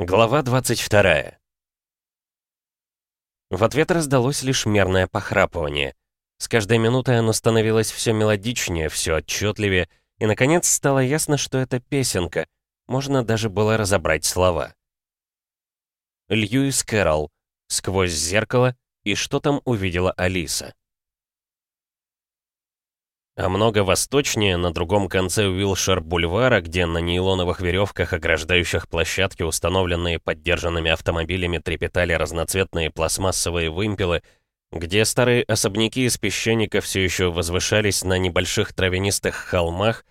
Глава 22 В ответ раздалось лишь мерное похрапывание. С каждой минутой оно становилось все мелодичнее, все отчетливее, и, наконец, стало ясно, что это песенка. Можно даже было разобрать слова. Льюис Кэрролл. Сквозь зеркало. И что там увидела Алиса? А много восточнее, на другом конце Уилшер-бульвара, где на нейлоновых веревках, ограждающих площадки, установленные поддержанными автомобилями, трепетали разноцветные пластмассовые вымпелы, где старые особняки из песчаника все еще возвышались на небольших травянистых холмах,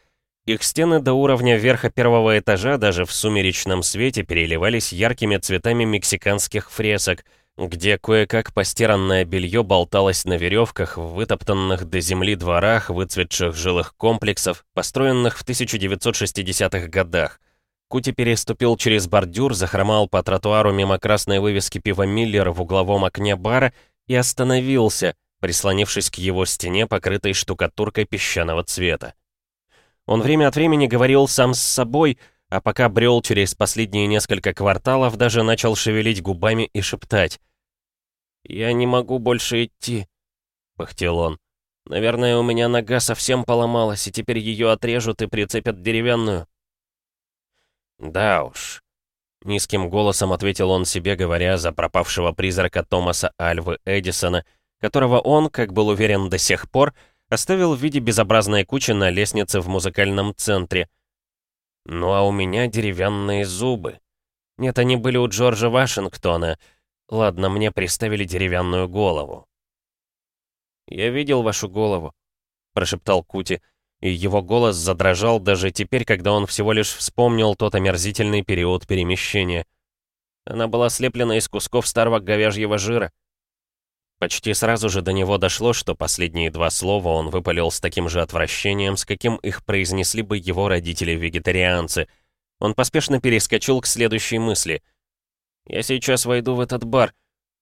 их стены до уровня верха первого этажа даже в сумеречном свете переливались яркими цветами мексиканских фресок — где кое-как постиранное белье болталось на веревках в вытоптанных до земли дворах выцветших жилых комплексов, построенных в 1960-х годах. Кути переступил через бордюр, захромал по тротуару мимо красной вывески пива Миллер в угловом окне бара и остановился, прислонившись к его стене, покрытой штукатуркой песчаного цвета. Он время от времени говорил сам с собой, а пока брел через последние несколько кварталов, даже начал шевелить губами и шептать. «Я не могу больше идти», — пыхтел он. «Наверное, у меня нога совсем поломалась, и теперь ее отрежут и прицепят деревянную». «Да уж», — низким голосом ответил он себе, говоря за пропавшего призрака Томаса Альвы Эдисона, которого он, как был уверен до сих пор, оставил в виде безобразной кучи на лестнице в музыкальном центре. «Ну а у меня деревянные зубы. Нет, они были у Джорджа Вашингтона», — Ладно, мне приставили деревянную голову. «Я видел вашу голову», — прошептал Кути, и его голос задрожал даже теперь, когда он всего лишь вспомнил тот омерзительный период перемещения. Она была слеплена из кусков старого говяжьего жира. Почти сразу же до него дошло, что последние два слова он выпалил с таким же отвращением, с каким их произнесли бы его родители-вегетарианцы. Он поспешно перескочил к следующей мысли — я сейчас войду в этот бар.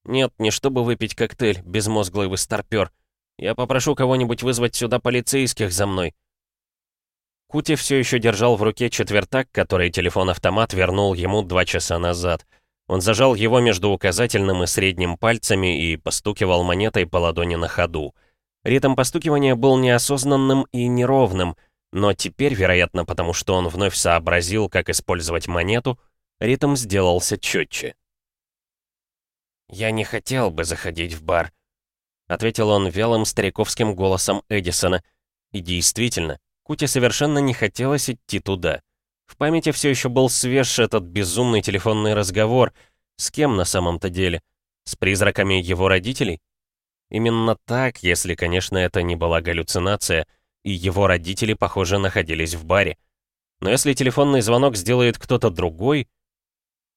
Нет, не чтобы выпить коктейль, безмозглый вы старпёр. Я попрошу кого-нибудь вызвать сюда полицейских за мной». Кути все еще держал в руке четвертак, который телефон-автомат вернул ему два часа назад. Он зажал его между указательным и средним пальцами и постукивал монетой по ладони на ходу. Ритм постукивания был неосознанным и неровным, но теперь, вероятно, потому что он вновь сообразил, как использовать монету, Ритм сделался четче. «Я не хотел бы заходить в бар», — ответил он вялым стариковским голосом Эдисона. И действительно, Куте совершенно не хотелось идти туда. В памяти все еще был свеж этот безумный телефонный разговор. С кем на самом-то деле? С призраками его родителей? Именно так, если, конечно, это не была галлюцинация, и его родители, похоже, находились в баре. Но если телефонный звонок сделает кто-то другой,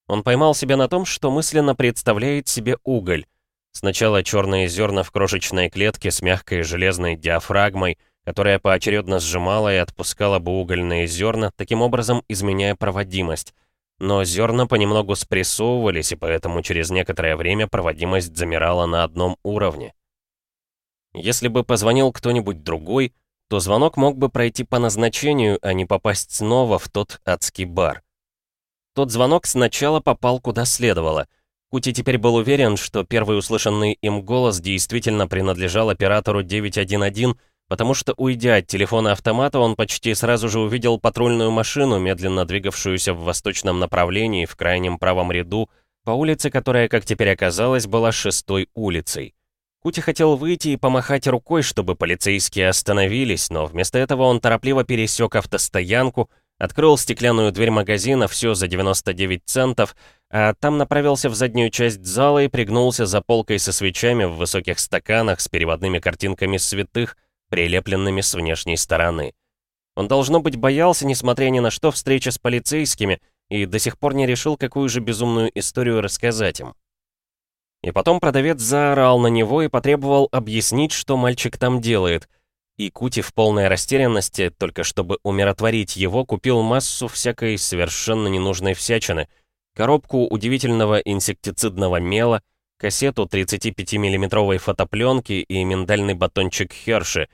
он поймал себя на том, что мысленно представляет себе уголь. Сначала черные зерна в крошечной клетке с мягкой железной диафрагмой, которая поочередно сжимала и отпускала бы угольные зерна, таким образом изменяя проводимость. Но зерна понемногу спрессовывались, и поэтому через некоторое время проводимость замирала на одном уровне. Если бы позвонил кто-нибудь другой, то звонок мог бы пройти по назначению, а не попасть снова в тот адский бар. Тот звонок сначала попал куда следовало. Кути теперь был уверен, что первый услышанный им голос действительно принадлежал оператору 911, потому что, уйдя от телефона автомата, он почти сразу же увидел патрульную машину, медленно двигавшуюся в восточном направлении, в крайнем правом ряду, по улице, которая, как теперь оказалось, была шестой улицей. Кути хотел выйти и помахать рукой, чтобы полицейские остановились, но вместо этого он торопливо пересек автостоянку, Открыл стеклянную дверь магазина, все за 99 центов, а там направился в заднюю часть зала и пригнулся за полкой со свечами в высоких стаканах с переводными картинками святых, прилепленными с внешней стороны. Он, должно быть, боялся, несмотря ни на что, встречи с полицейскими, и до сих пор не решил, какую же безумную историю рассказать им. И потом продавец заорал на него и потребовал объяснить, что мальчик там делает — и Кути в полной растерянности, только чтобы умиротворить его, купил массу всякой совершенно ненужной всячины. Коробку удивительного инсектицидного мела, кассету 35 миллиметровой фотопленки и миндальный батончик Херши.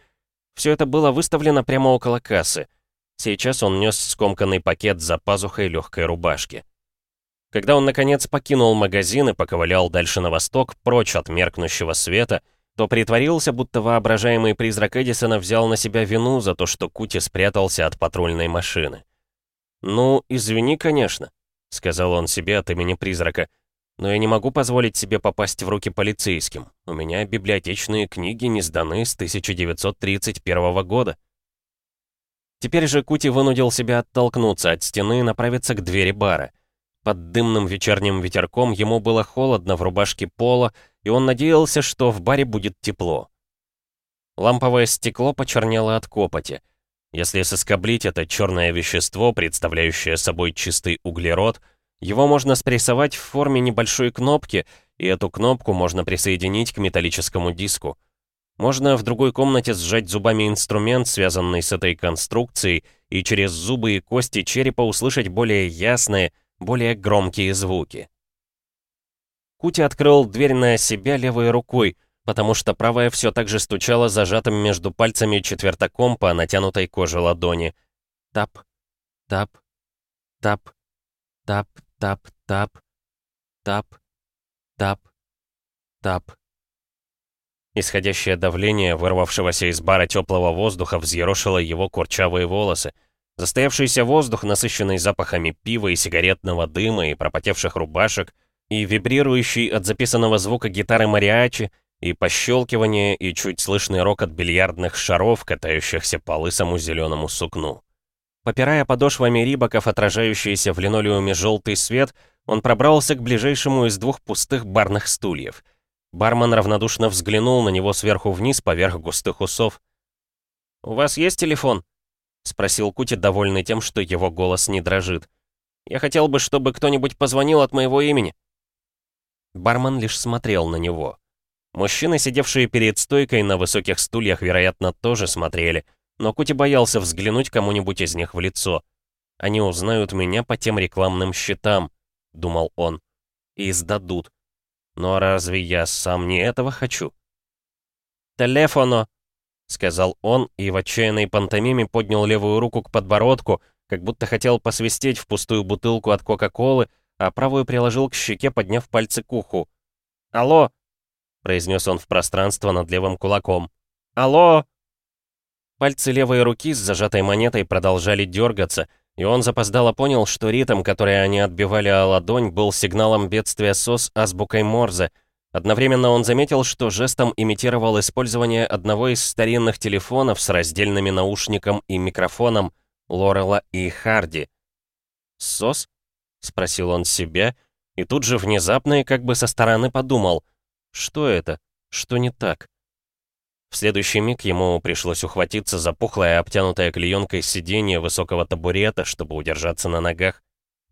Все это было выставлено прямо около кассы. Сейчас он нес скомканный пакет за пазухой легкой рубашки. Когда он, наконец, покинул магазин и поковылял дальше на восток, прочь от меркнущего света, то притворился, будто воображаемый призрак Эдисона взял на себя вину за то, что Кути спрятался от патрульной машины. «Ну, извини, конечно», — сказал он себе от имени призрака, «но я не могу позволить себе попасть в руки полицейским. У меня библиотечные книги не сданы с 1931 года». Теперь же Кути вынудил себя оттолкнуться от стены и направиться к двери бара. Под дымным вечерним ветерком ему было холодно в рубашке пола, и он надеялся, что в баре будет тепло. Ламповое стекло почернело от копоти. Если соскоблить это черное вещество, представляющее собой чистый углерод, его можно спрессовать в форме небольшой кнопки, и эту кнопку можно присоединить к металлическому диску. Можно в другой комнате сжать зубами инструмент, связанный с этой конструкцией, и через зубы и кости черепа услышать более ясные, более громкие звуки. Кути открыл дверь на себя левой рукой, потому что правая все так же стучала зажатым между пальцами четвертаком по натянутой коже ладони. Тап, тап, тап, тап, тап, тап, тап, тап, тап. Исходящее давление, вырвавшегося из бара теплого воздуха, взъерошило его курчавые волосы. Застоявшийся воздух, насыщенный запахами пива и сигаретного дыма и пропотевших рубашек, и вибрирующий от записанного звука гитары мариачи, и пощелкивание, и чуть слышный рок от бильярдных шаров, катающихся по лысому зеленому сукну. Попирая подошвами рибаков, отражающийся в линолеуме желтый свет, он пробрался к ближайшему из двух пустых барных стульев. Бармен равнодушно взглянул на него сверху вниз поверх густых усов. «У вас есть телефон?» — спросил Кути, довольный тем, что его голос не дрожит. «Я хотел бы, чтобы кто-нибудь позвонил от моего имени». Бармен лишь смотрел на него. Мужчины, сидевшие перед стойкой на высоких стульях, вероятно, тоже смотрели, но Кути боялся взглянуть кому-нибудь из них в лицо. «Они узнают меня по тем рекламным счетам», — думал он, — «и сдадут. Но разве я сам не этого хочу?» «Телефоно!» — сказал он и в отчаянной пантомиме поднял левую руку к подбородку, как будто хотел посвистеть в пустую бутылку от Кока-Колы, а правую приложил к щеке, подняв пальцы к уху. «Алло!» — произнес он в пространство над левым кулаком. «Алло!» Пальцы левой руки с зажатой монетой продолжали дергаться, и он запоздало понял, что ритм, который они отбивали о ладонь, был сигналом бедствия СОС азбукой Морзе — Одновременно он заметил, что жестом имитировал использование одного из старинных телефонов с раздельными наушником и микрофоном Лорела и Харди. «Сос?» — спросил он себя, и тут же внезапно и как бы со стороны подумал, что это, что не так. В следующий миг ему пришлось ухватиться за пухлое обтянутое клеенкой сиденье высокого табурета, чтобы удержаться на ногах.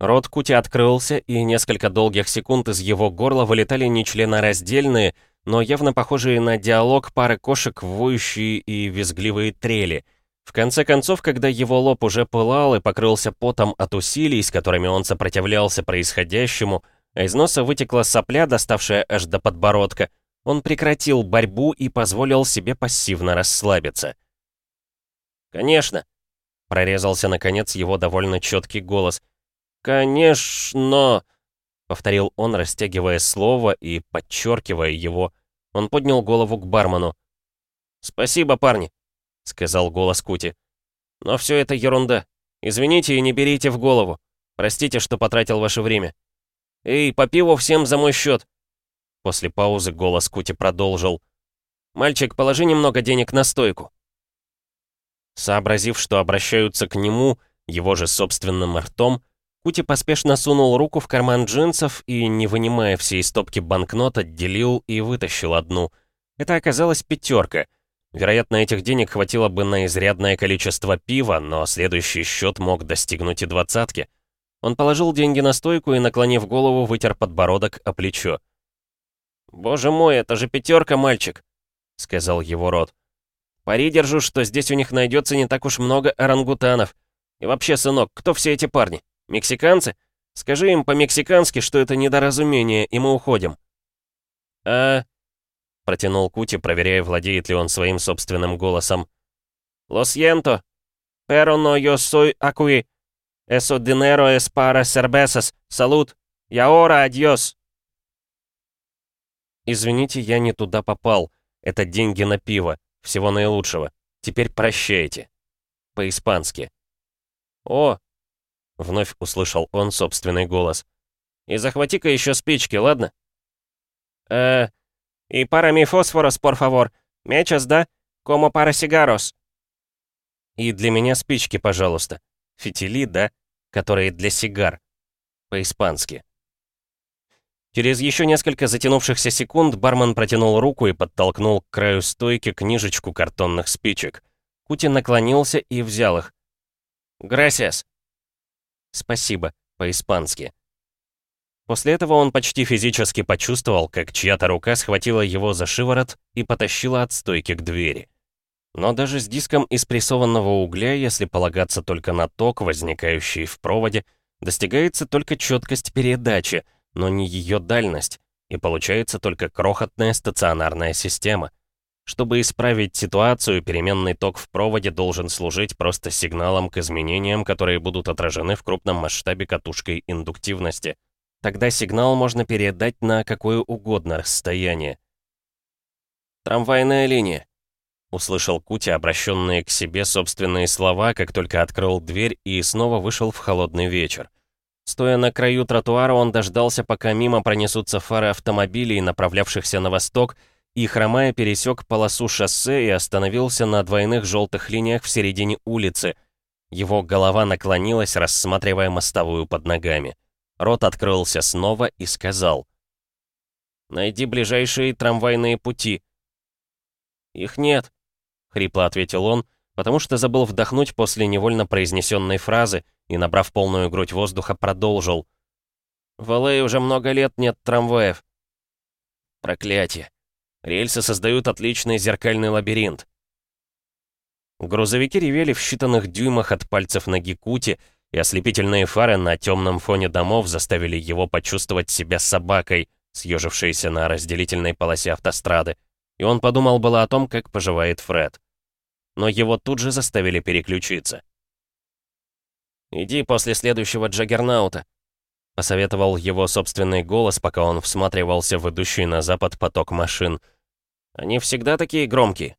Рот Кути открылся, и несколько долгих секунд из его горла вылетали нечленораздельные, но явно похожие на диалог пары кошек, воющие и визгливые трели. В конце концов, когда его лоб уже пылал и покрылся потом от усилий, с которыми он сопротивлялся происходящему, а из носа вытекла сопля, доставшая аж до подбородка, он прекратил борьбу и позволил себе пассивно расслабиться. «Конечно», — прорезался наконец его довольно четкий голос — «Конечно!» — повторил он, растягивая слово и подчеркивая его. Он поднял голову к бармену. «Спасибо, парни», — сказал голос Кути. «Но все это ерунда. Извините и не берите в голову. Простите, что потратил ваше время. Эй, по пиву всем за мой счет!» После паузы голос Кути продолжил. «Мальчик, положи немного денег на стойку». Сообразив, что обращаются к нему, его же собственным ртом, Кути поспешно сунул руку в карман джинсов и, не вынимая всей стопки банкнот, отделил и вытащил одну. Это оказалась пятерка. Вероятно, этих денег хватило бы на изрядное количество пива, но следующий счет мог достигнуть и двадцатки. Он положил деньги на стойку и, наклонив голову, вытер подбородок о плечо. «Боже мой, это же пятерка, мальчик!» — сказал его рот. «Пари держу, что здесь у них найдется не так уж много орангутанов. И вообще, сынок, кто все эти парни?» Мексиканцы? Скажи им по-мексикански, что это недоразумение, и мы уходим». «А...» — протянул Кути, проверяя, владеет ли он своим собственным голосом. «Lo siento, pero no yo soy aquí. Eso dinero es para. Salud. Яора, адьос!» «Извините, я не туда попал. Это деньги на пиво. Всего наилучшего. Теперь прощайте». По-испански. «О!» — вновь услышал он собственный голос. «И захвати-ка еще спички, ладно?» «Э, и пара ми фосфорос, por favor. Мечас, да? Como para cigarros?» «И для меня спички, пожалуйста. Фитили, да? Которые для сигар. По-испански». Через еще несколько затянувшихся секунд бармен протянул руку и подтолкнул к краю стойки книжечку картонных спичек. Кути наклонился и взял их. «Грасиас!» «Спасибо», по-испански. После этого он почти физически почувствовал, как чья-то рука схватила его за шиворот и потащила от стойки к двери. Но даже с диском из прессованного угля, если полагаться только на ток, возникающий в проводе, достигается только четкость передачи — но не ее дальность, и получается только крохотная стационарная система. Чтобы исправить ситуацию, переменный ток в проводе должен служить просто сигналом к изменениям, которые будут отражены в крупном масштабе катушкой индуктивности. Тогда сигнал можно передать на какое угодно расстояние. «Трамвайная линия», — услышал Кути обращенные к себе собственные слова, как только открыл дверь и снова вышел в холодный вечер. Стоя на краю тротуара, он дождался, пока мимо пронесутся фары автомобилей, направлявшихся на восток, и, хромая, пересек полосу шоссе и остановился на двойных желтых линиях в середине улицы. Его голова наклонилась, рассматривая мостовую под ногами. Рот открылся снова и сказал. «Найди ближайшие трамвайные пути». «Их нет», — хрипло ответил он, потому что забыл вдохнуть после невольно произнесенной фразы, и, набрав полную грудь воздуха, продолжил. «В Л.А. уже много лет нет трамваев». «Проклятие. Рельсы создают отличный зеркальный лабиринт». Грузовики ревели в считанных дюймах от пальцев ноги Кути, и ослепительные фары на темном фоне домов заставили его почувствовать себя собакой, съежившейся на разделительной полосе автострады, и он подумал было о том, как поживает Фред. Но его тут же заставили переключиться. «Иди после следующего Джаггернаута», — посоветовал его собственный голос, пока он всматривался в идущий на запад поток машин. «Они всегда такие громкие?»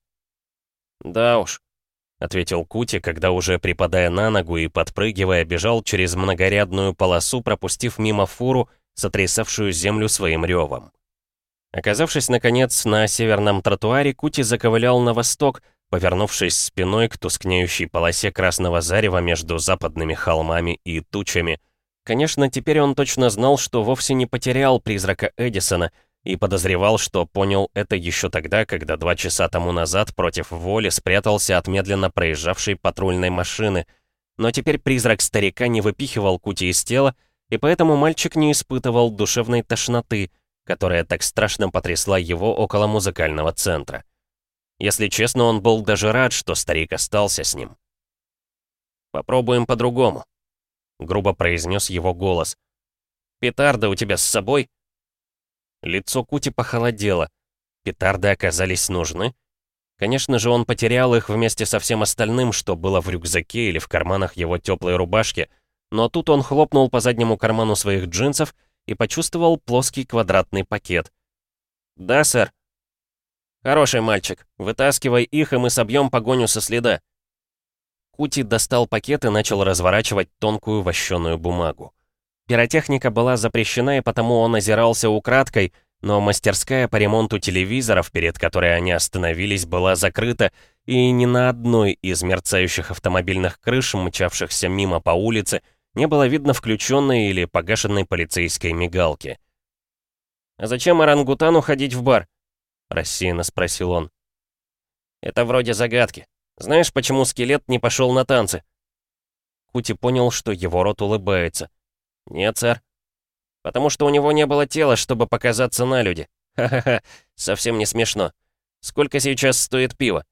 «Да уж», — ответил Кути, когда уже припадая на ногу и подпрыгивая, бежал через многорядную полосу, пропустив мимо фуру, сотрясавшую землю своим ревом. Оказавшись, наконец, на северном тротуаре, Кути заковылял на восток, повернувшись спиной к тускнеющей полосе красного зарева между западными холмами и тучами. Конечно, теперь он точно знал, что вовсе не потерял призрака Эдисона, и подозревал, что понял это еще тогда, когда два часа тому назад против воли спрятался от медленно проезжавшей патрульной машины. Но теперь призрак старика не выпихивал Кути из тела, и поэтому мальчик не испытывал душевной тошноты, которая так страшно потрясла его около музыкального центра. Если честно, он был даже рад, что старик остался с ним. «Попробуем по-другому», — грубо произнес его голос. «Петарда у тебя с собой?» Лицо Кути похолодело. Петарды оказались нужны? Конечно же, он потерял их вместе со всем остальным, что было в рюкзаке или в карманах его теплой рубашки, но тут он хлопнул по заднему карману своих джинсов и почувствовал плоский квадратный пакет. «Да, сэр», «Хороший мальчик. Вытаскивай их, и мы собьем погоню со следа». Кути достал пакет и начал разворачивать тонкую вощеную бумагу. Пиротехника была запрещена, и потому он озирался украдкой, но мастерская по ремонту телевизоров, перед которой они остановились, была закрыта, и ни на одной из мерцающих автомобильных крыш, мчавшихся мимо по улице, не было видно включенной или погашенной полицейской мигалки. «А зачем орангутану ходить в бар?» рассеянно спросил он. «Это вроде загадки. Знаешь, почему скелет не пошел на танцы?» Кути понял, что его рот улыбается. «Нет, сэр. Потому что у него не было тела, чтобы показаться на люди. Ха-ха-ха, совсем не смешно. Сколько сейчас стоит пиво?»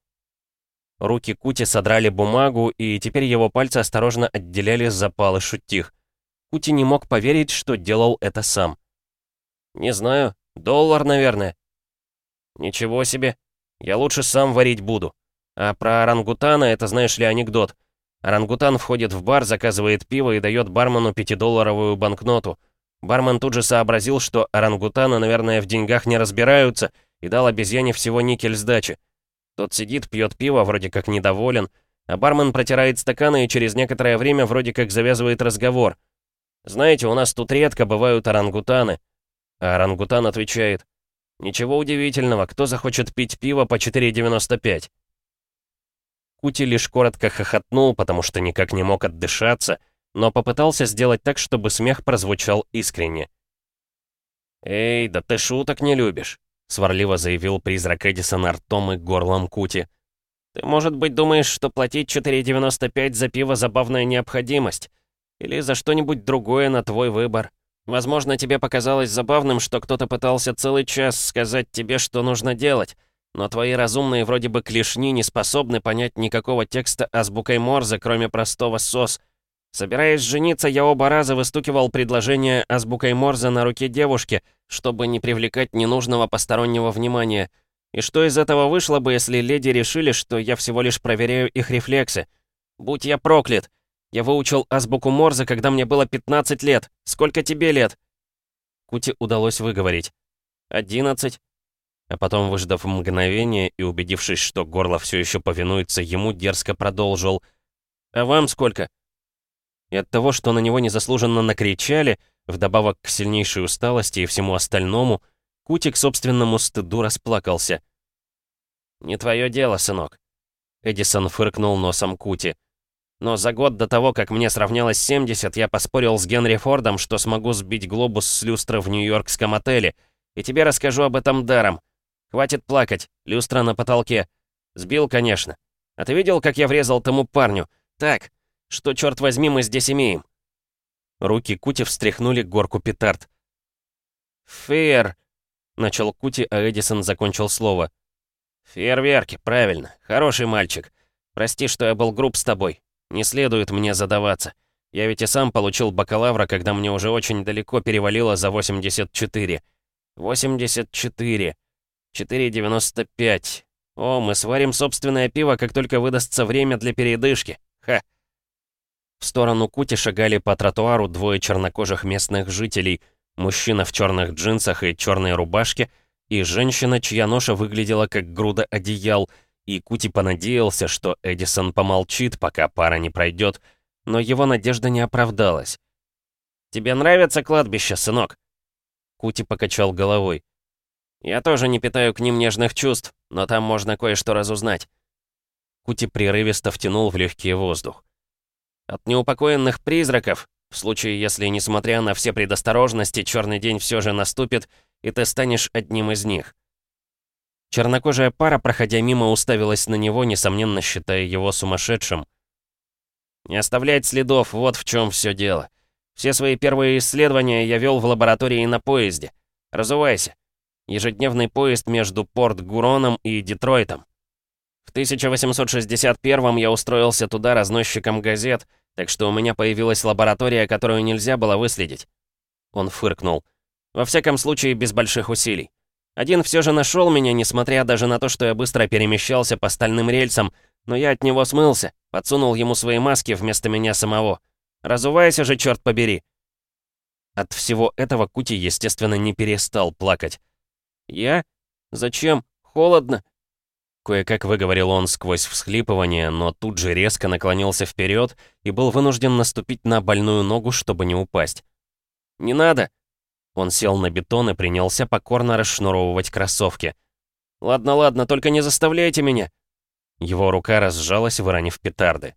Руки Кути содрали бумагу, и теперь его пальцы осторожно отделяли запалы шутих. Кути не мог поверить, что делал это сам. «Не знаю. Доллар, наверное. «Ничего себе. Я лучше сам варить буду. А про орангутана это, знаешь ли, анекдот. Орангутан входит в бар, заказывает пиво и дает бармену пятидолларовую банкноту. Бармен тут же сообразил, что орангутаны, наверное, в деньгах не разбираются, и дал обезьяне всего никель сдачи. Тот сидит, пьет пиво, вроде как недоволен, а бармен протирает стаканы и через некоторое время вроде как завязывает разговор. «Знаете, у нас тут редко бывают орангутаны». А орангутан отвечает, «Ничего удивительного, кто захочет пить пиво по 4,95?» Кути лишь коротко хохотнул, потому что никак не мог отдышаться, но попытался сделать так, чтобы смех прозвучал искренне. «Эй, да ты шуток не любишь», — сварливо заявил призрак Эдисона ртом и горлом Кути. «Ты, может быть, думаешь, что платить 4,95 за пиво — забавная необходимость? Или за что-нибудь другое на твой выбор? Возможно, тебе показалось забавным, что кто-то пытался целый час сказать тебе, что нужно делать, но твои разумные вроде бы клешни не способны понять никакого текста азбукой Морзе, кроме простого «сос». Собираясь жениться, я оба раза выстукивал предложение азбукой Морзе на руке девушки, чтобы не привлекать ненужного постороннего внимания. И что из этого вышло бы, если леди решили, что я всего лишь проверяю их рефлексы? Будь я проклят! Я выучил азбуку Морзе, когда мне было 15 лет. Сколько тебе лет?» Кути удалось выговорить. «Одиннадцать». А потом, выждав мгновение и убедившись, что горло все еще повинуется ему, дерзко продолжил. «А вам сколько?» И от того, что на него незаслуженно накричали, вдобавок к сильнейшей усталости и всему остальному, Кути к собственному стыду расплакался. «Не твое дело, сынок», — Эдисон фыркнул носом Кути. «Но за год до того, как мне сравнялось 70, я поспорил с Генри Фордом, что смогу сбить глобус с люстры в нью-йоркском отеле, и тебе расскажу об этом даром. Хватит плакать, люстра на потолке. Сбил, конечно. А ты видел, как я врезал тому парню? Так, что, черт возьми, мы здесь имеем?» Руки Кути встряхнули горку петард. «Фейер», — начал Кути, а Эдисон закончил слово. «Фейерверки, правильно. Хороший мальчик. Прости, что я был груб с тобой. Не следует мне задаваться. Я ведь и сам получил бакалавра, когда мне уже очень далеко перевалило за 84. 84. 4,95. О, мы сварим собственное пиво, как только выдастся время для передышки. Ха. В сторону Кути шагали по тротуару двое чернокожих местных жителей, мужчина в черных джинсах и черной рубашке, и женщина, чья ноша выглядела как груда одеял, и Кути понадеялся, что Эдисон помолчит, пока пара не пройдет, но его надежда не оправдалась. «Тебе нравится кладбище, сынок?» Кути покачал головой. «Я тоже не питаю к ним нежных чувств, но там можно кое-что разузнать». Кути прерывисто втянул в легкий воздух. «От неупокоенных призраков, в случае, если, несмотря на все предосторожности, черный день все же наступит, и ты станешь одним из них». Чернокожая пара, проходя мимо, уставилась на него, несомненно считая его сумасшедшим. «Не оставлять следов, вот в чем все дело. Все свои первые исследования я вел в лаборатории на поезде. Разувайся. Ежедневный поезд между Порт-Гуроном и Детройтом. В 1861 я устроился туда разносчиком газет, так что у меня появилась лаборатория, которую нельзя было выследить. Он фыркнул. Во всяком случае, без больших усилий. Один все же нашел меня, несмотря даже на то, что я быстро перемещался по стальным рельсам, но я от него смылся, подсунул ему свои маски вместо меня самого. Разувайся же, черт побери!» От всего этого Кути, естественно, не перестал плакать. «Я? Зачем? Холодно?» Кое-как выговорил он сквозь всхлипывание, но тут же резко наклонился вперед и был вынужден наступить на больную ногу, чтобы не упасть. «Не надо!» Он сел на бетон и принялся покорно расшнуровывать кроссовки. «Ладно, ладно, только не заставляйте меня!» Его рука разжалась, выронив петарды.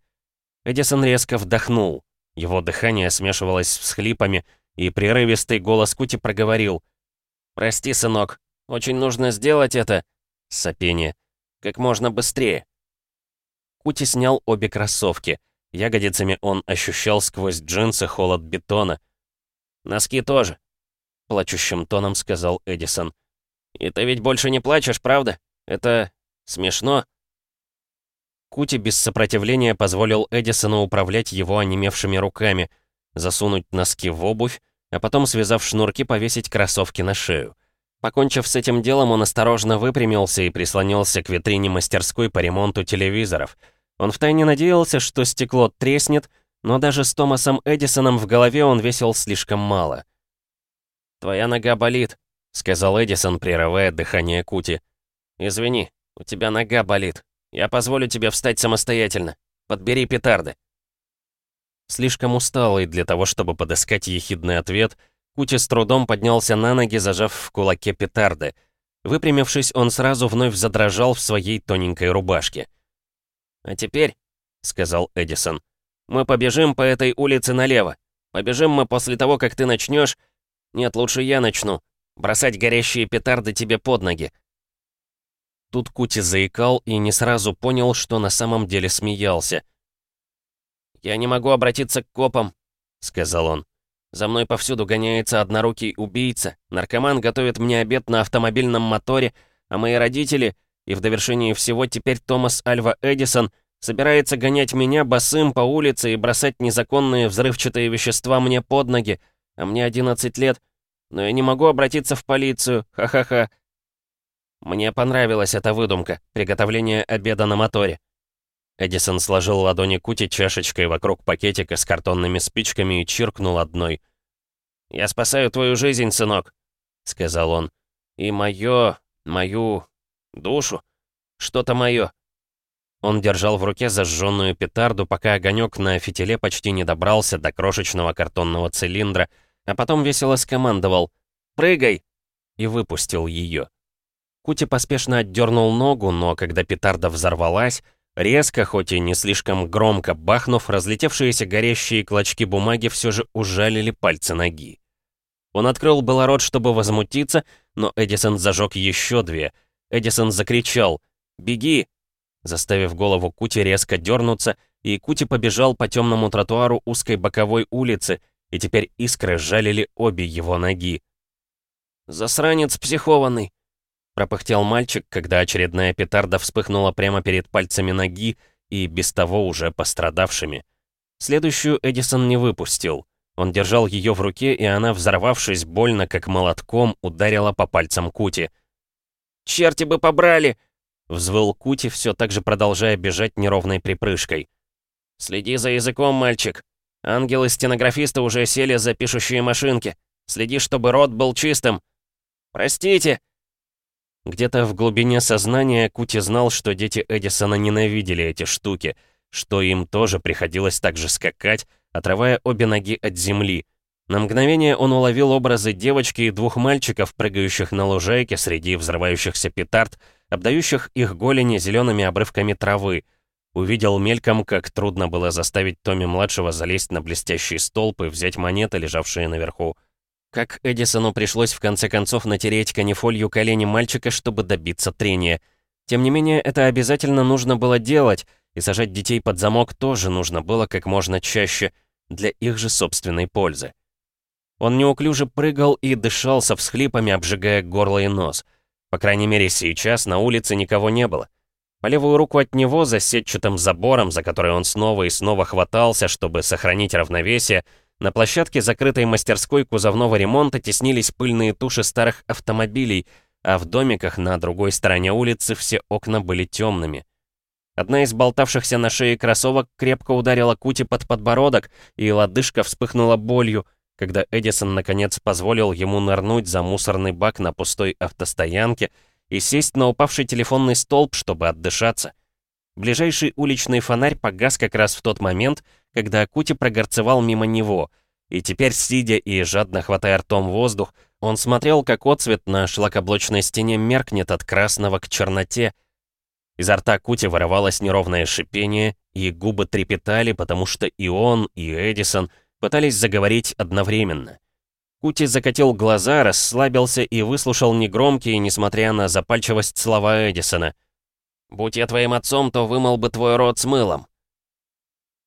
Эдисон резко вдохнул. Его дыхание смешивалось с всхлипами, и прерывистый голос Кути проговорил. «Прости, сынок, очень нужно сделать это...» Сопение. «Как можно быстрее». Кути снял обе кроссовки. Ягодицами он ощущал сквозь джинсы холод бетона. «Носки тоже», — плачущим тоном сказал Эдисон. «И ты ведь больше не плачешь, правда? Это... смешно?» Кути без сопротивления позволил Эдисону управлять его онемевшими руками, засунуть носки в обувь, а потом, связав шнурки, повесить кроссовки на шею. Покончив с этим делом, он осторожно выпрямился и прислонился к витрине мастерской по ремонту телевизоров. Он втайне надеялся, что стекло треснет, но даже с Томасом Эдисоном в голове он весил слишком мало. «Твоя нога болит», — сказал Эдисон, прерывая дыхание Кути. «Извини, у тебя нога болит. Я позволю тебе встать самостоятельно. Подбери петарды». Слишком усталый для того, чтобы подыскать ехидный ответ, Кути с трудом поднялся на ноги, зажав в кулаке петарды. Выпрямившись, он сразу вновь задрожал в своей тоненькой рубашке. «А теперь», — сказал Эдисон, — «мы побежим по этой улице налево. Побежим мы после того, как ты начнешь. Нет, лучше я начну. Бросать горящие петарды тебе под ноги». Тут Кути заикал и не сразу понял, что на самом деле смеялся. «Я не могу обратиться к копам», — сказал он. «За мной повсюду гоняется однорукий убийца, наркоман готовит мне обед на автомобильном моторе, а мои родители, и в довершении всего теперь Томас Альва Эдисон — Собирается гонять меня босым по улице и бросать незаконные взрывчатые вещества мне под ноги, а мне 11 лет. Но я не могу обратиться в полицию, ха-ха-ха. Мне понравилась эта выдумка, приготовление обеда на моторе. Эдисон сложил ладони Кути чашечкой вокруг пакетика с картонными спичками и чиркнул одной. «Я спасаю твою жизнь, сынок», — сказал он. «И мое, мою душу, что-то мое, он держал в руке зажженную петарду, пока огонек на фитиле почти не добрался до крошечного картонного цилиндра, а потом весело скомандовал «Прыгай!» и выпустил ее. Кути поспешно отдернул ногу, но когда петарда взорвалась, резко, хоть и не слишком громко бахнув, разлетевшиеся горящие клочки бумаги все же ужалили пальцы ноги. Он открыл было рот, чтобы возмутиться, но Эдисон зажег еще две. Эдисон закричал «Беги! заставив голову Кути резко дернуться, и Кути побежал по темному тротуару узкой боковой улицы, и теперь искры жалили обе его ноги. «Засранец психованный!» Пропыхтел мальчик, когда очередная петарда вспыхнула прямо перед пальцами ноги и без того уже пострадавшими. Следующую Эдисон не выпустил. Он держал ее в руке, и она, взорвавшись больно, как молотком, ударила по пальцам Кути. «Черти бы побрали!» Взвыл Кути, все так же продолжая бежать неровной припрыжкой. «Следи за языком, мальчик. Ангелы-стенографисты уже сели за пишущие машинки. Следи, чтобы рот был чистым. Простите!» Где-то в глубине сознания Кути знал, что дети Эдисона ненавидели эти штуки, что им тоже приходилось так же скакать, отрывая обе ноги от земли. На мгновение он уловил образы девочки и двух мальчиков, прыгающих на лужайке среди взрывающихся петард, обдающих их голени зелеными обрывками травы. Увидел мельком, как трудно было заставить Томми-младшего залезть на блестящий столб и взять монеты, лежавшие наверху. Как Эдисону пришлось в конце концов натереть канифолью колени мальчика, чтобы добиться трения. Тем не менее, это обязательно нужно было делать, и сажать детей под замок тоже нужно было как можно чаще, для их же собственной пользы. Он неуклюже прыгал и дышал со всхлипами, обжигая горло и нос. По крайней мере, сейчас на улице никого не было. По левую руку от него, за сетчатым забором, за который он снова и снова хватался, чтобы сохранить равновесие, на площадке закрытой мастерской кузовного ремонта теснились пыльные туши старых автомобилей, а в домиках на другой стороне улицы все окна были темными. Одна из болтавшихся на шее кроссовок крепко ударила Кути под подбородок, и лодыжка вспыхнула болью, когда Эдисон наконец позволил ему нырнуть за мусорный бак на пустой автостоянке и сесть на упавший телефонный столб, чтобы отдышаться. Ближайший уличный фонарь погас как раз в тот момент, когда Акути прогорцевал мимо него, и теперь, сидя и жадно хватая ртом воздух, он смотрел, как отцвет на шлакоблочной стене меркнет от красного к черноте. Изо рта Кути вырывалось неровное шипение, и губы трепетали, потому что и он, и Эдисон — пытались заговорить одновременно. Кути закатил глаза, расслабился и выслушал негромкие, несмотря на запальчивость слова Эдисона. «Будь я твоим отцом, то вымыл бы твой рот с мылом».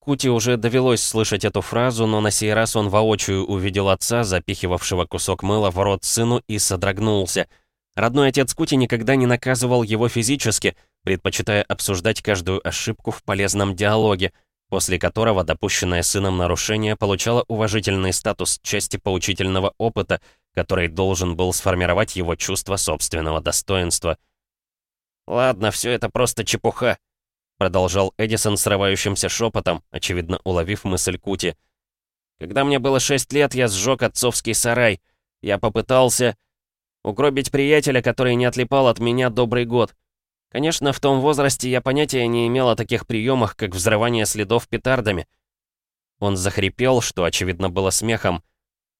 Кути уже довелось слышать эту фразу, но на сей раз он воочию увидел отца, запихивавшего кусок мыла в рот сыну, и содрогнулся. Родной отец Кути никогда не наказывал его физически, предпочитая обсуждать каждую ошибку в полезном диалоге — после которого допущенное сыном нарушение получало уважительный статус части поучительного опыта, который должен был сформировать его чувство собственного достоинства. «Ладно, все это просто чепуха», — продолжал Эдисон срывающимся шепотом, очевидно уловив мысль Кути. «Когда мне было шесть лет, я сжег отцовский сарай. Я попытался угробить приятеля, который не отлипал от меня добрый год. Конечно, в том возрасте я понятия не имел о таких приемах, как взрывание следов петардами. Он захрипел, что, очевидно, было смехом.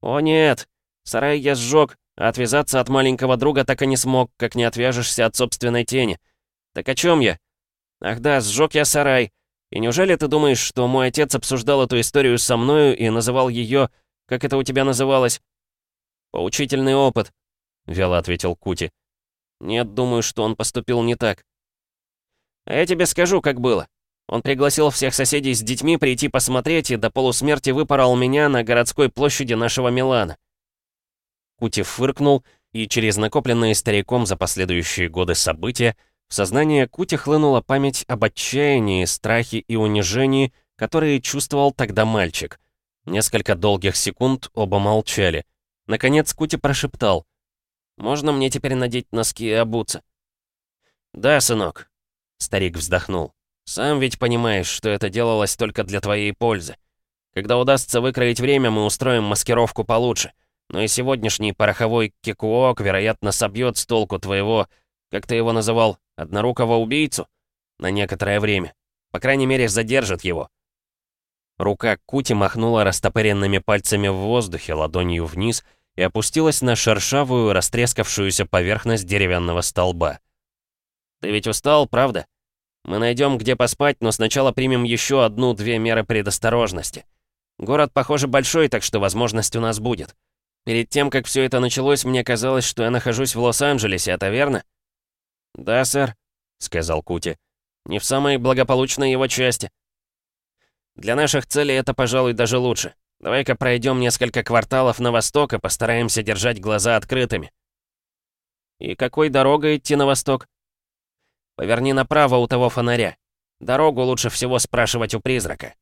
«О нет! Сарай я сжег, а отвязаться от маленького друга так и не смог, как не отвяжешься от собственной тени. Так о чем я? Ах да, сжег я сарай. И неужели ты думаешь, что мой отец обсуждал эту историю со мною и называл ее, как это у тебя называлось? Поучительный опыт, вяло ответил Кути. Нет, думаю, что он поступил не так. А я тебе скажу, как было. Он пригласил всех соседей с детьми прийти посмотреть и до полусмерти выпорол меня на городской площади нашего Милана. Кути фыркнул, и через накопленные стариком за последующие годы события в сознание Кути хлынула память об отчаянии, страхе и унижении, которые чувствовал тогда мальчик. Несколько долгих секунд оба молчали. Наконец Кути прошептал. «Можно мне теперь надеть носки и обуться?» «Да, сынок», — старик вздохнул. «Сам ведь понимаешь, что это делалось только для твоей пользы. Когда удастся выкроить время, мы устроим маскировку получше. Но и сегодняшний пороховой кикуок, вероятно, собьет с толку твоего, как ты его называл, однорукого убийцу? На некоторое время. По крайней мере, задержит его. Рука Кути махнула растопыренными пальцами в воздухе, ладонью вниз, и опустилась на шершавую, растрескавшуюся поверхность деревянного столба. «Ты ведь устал, правда? Мы найдем, где поспать, но сначала примем еще одну-две меры предосторожности. Город, похоже, большой, так что возможность у нас будет. Перед тем, как все это началось, мне казалось, что я нахожусь в Лос-Анджелесе, это верно?» «Да, сэр», — сказал Кути. «Не в самой благополучной его части». «Для наших целей это, пожалуй, даже лучше. Давай-ка пройдем несколько кварталов на восток и постараемся держать глаза открытыми». «И какой дорогой идти на восток?» «Поверни направо у того фонаря. Дорогу лучше всего спрашивать у призрака».